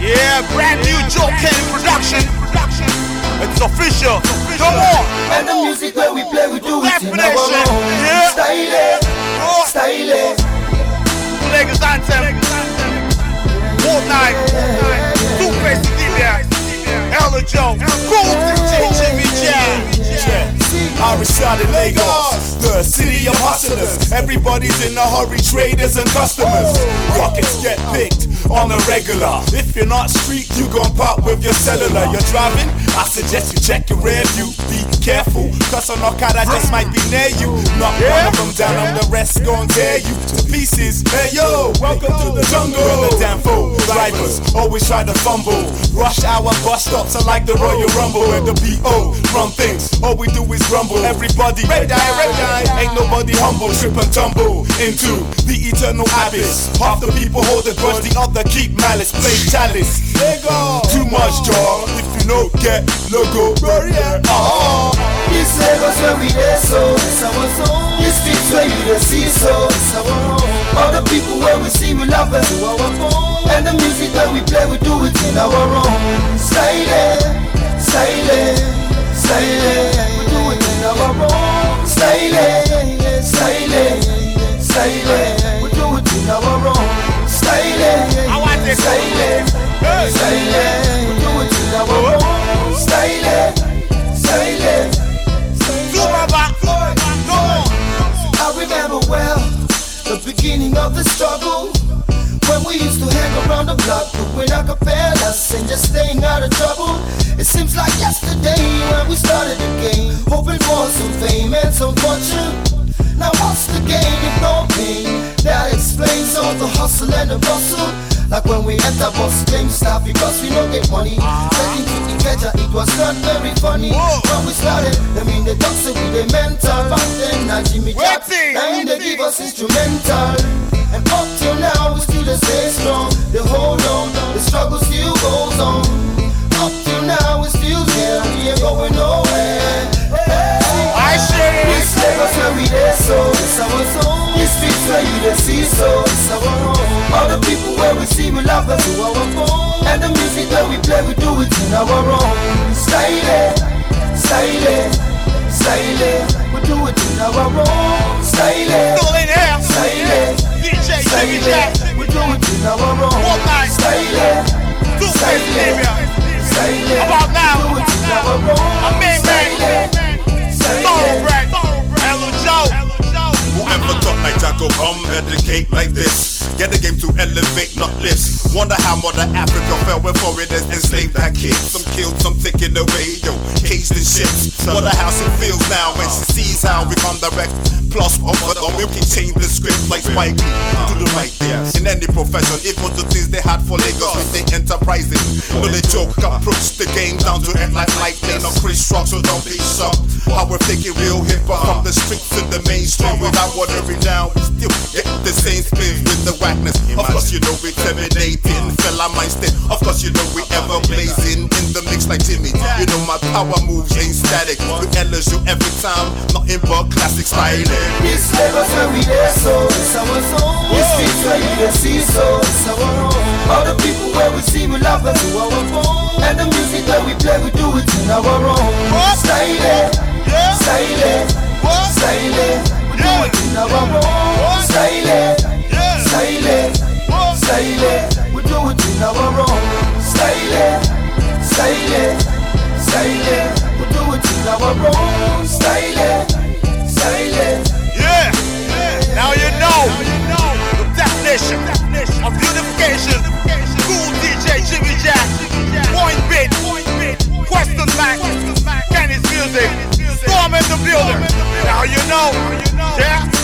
Yeah, brand new Joe Kenny production. It's official. Come on. And the music where we play, we do it in our own Yeah. style. Oh. Style. Lagos Anthem. Fortnite. 2Face Idibia. Ella Joe. Cool Jimmy Jatt. I reside in Lagos, the city of hustlers. Everybody's in a hurry, traders and customers. Rockets get picked on the regular. If you're not street, you gon' pop with your cellular. You're driving? I suggest you check your rear view. Be careful, cause an Okada just might be near you. Knock one of them down and the rest gon' tear you to pieces. Hey yo, welcome to the jungle. Where the damn fool drivers always try to fumble. Rush hour bus stops are like the Royal Rumble. Where the BO run things, all we do is rumble. Everybody, red eye, red eye. Ain't nobody humble, trip and tumble into the eternal abyss. Half the people hold a grudge, the other keep malice, play chalice. Lego, too much jaw. If you don't get logo, barrier. Oh, This Lagos where we there, so it's our zone. This streets where you the see, so it's. All the people where we see, we love us. And the music that we play, we do it in our own style. Style. Style. We do it in our own style. Style. Style. The block doing acapellas and just staying out of trouble. It seems like yesterday when we started the game, hoping for some fame and some fortune. Now what's the gain if no pain? That explains all the hustle and the bustle. Like when we enter bus GameStop because we don't get money. Taking to Ikeja, it was not very funny. Whoa. When we started, I mean the dogs with the mental. Back then, now Jimmy Jatt, now they give us instrumental. We love us to our bone. And the music that we play, we do it in our own style. Style. Style. We do it in our own style. Here. Style. DJ Style. We do it in our own style. 2Face Idibia. Style. About now. Do it in our own A big man. style. Thoroughbred. Ella Joe. Whoever thought like go come educate like this? Get the game to elevate, lifts. Wonder how Mother Africa fell when foreigners enslaved that kid. Some killed, some taken away, yo, caged in ships. Wonder how she feels now when she sees how we come direct. Plus, over the we can change the script like Spike Lee. Do the right thing in any profession. Even the things they had for Lagos when they enterprising. No, they joke, approach the game down to end like lightning. No Chris Rock, so don't be shocked. How we're taking real hip hop from the streets to the mainstream without watering you know we terminating, fella mindset. Of course, you know we ever blazing in the mix like Jimmy. You know my power moves ain't static. With Ellis, you every time, nothing but classic styling. This Lagos where we there, so it's our. This streets where you can see, so it's our home. All the people where we see, we love us to our bone. And the music that we play, we do it in our own style. Building. Now you know. Yeah.